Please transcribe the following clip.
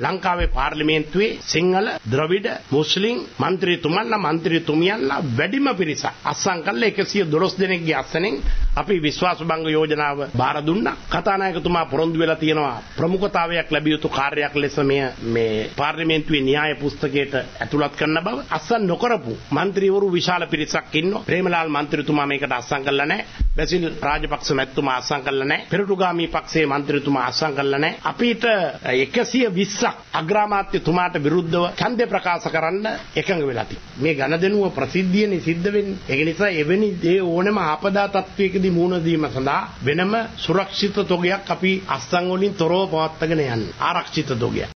ලංකාවේ පාර්ලිමේන්තුවේ සිංහල ද්‍රවිඩ මුස්ලිම් මන්ත්‍රීතුමන්ලා මන්ත්‍රීතුමියන්ලා වැඩිම පිරිසක් අස්සම් කළා. 112 දෙනෙක්ගේ අස්සනෙන් අපි විශ්වාස භංග යෝජනාව බාර දුන්නා. කතානායකතුමා පොරොන්දු වෙලා තියෙනවා ප්‍රමුඛතාවයක් ලැබිය යුතු කාර්යයක් ලෙස මෙය මේ පාර්ලිමේන්තුවේ න්‍යාය පුස්තකයට ඇතුළත් කරන බව අස්සම් නොකරපු මන්ත්‍රීවරු විශාල පිරිසක් ඉන්නවා. ප්‍රේමලාල් මන්ත්‍රීතුමා මේකට අස්සම් කළා නැහැ බැසිල් රාජපක්ෂ මැතිතුමා අස්සම් කළා නැහැ පෙරටුගාමී පක්ෂයේ මන්ත්‍රීතුමා අස්සම් කළා නැහැ අපිට 120 පිරිසක් අග්‍රාමාත්‍යතුමාට විරුද්ධව ඡන්දය ප්‍රකාශ කරන්න එකඟ වෙලා තියෙනවා. මේ ගණදෙනුව ප්‍රසිද්ධියනේ සිද්ධ වෙන්නේ. ඒක නිසා එවැනි දේ ඕනෑම ආපදා තත්වයකදී මුහුණ දීම සඳහා වෙනම සුරක්ෂිත තොගයක් අපි අස්සන් වලින් තොරව පවත්වාගෙන යන්නේ. ආරක්ෂිත තොගයක්.